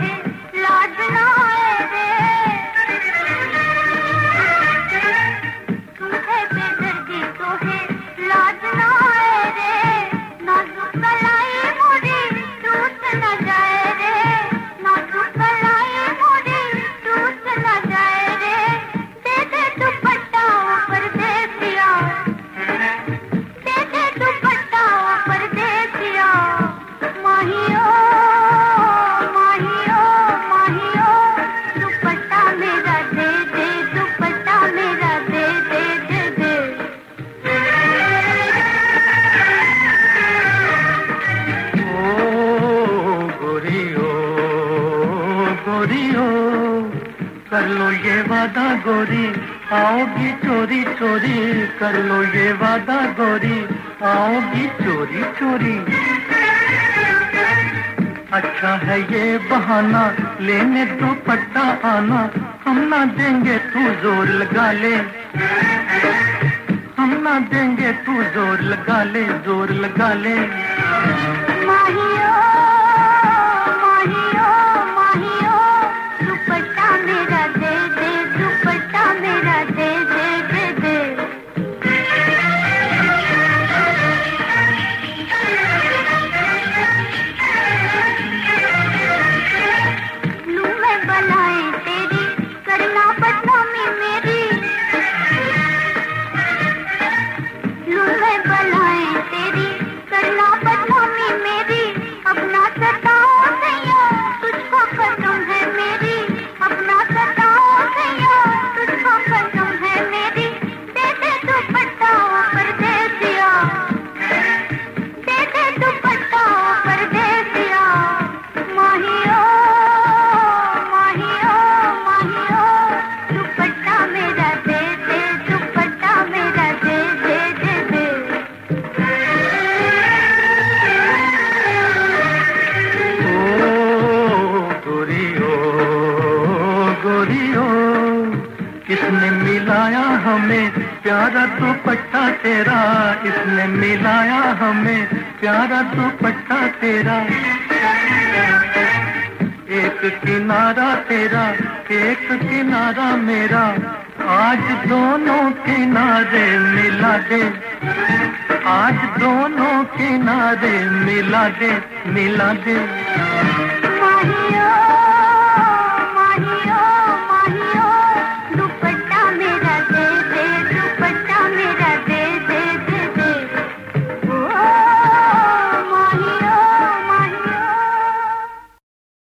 है कर लो ये वादा गोरी। आओगी चोरी चोरी कर लो ये वादा गोरी। आओगी चोरी चोरी। अच्छा है ये बहाना, लेने तो पट्टा आना। हम ना देंगे तू ज़ोर लगा ले। हम ना देंगे तू ज़ोर लगा ले, ज़ोर लगा ले। माहियो लू मैं गोरी ओ, किसने मिलाया हमें प्यारा दुपट्टा तेरा? इसने मिलाया हमें प्यारा दुपट्टा तेरा? एक किनारा तेरा, एक किनारा मेरा। आज दोनों किनारे मिला दे। आज दोनों किनारे मिला दे मिला दे।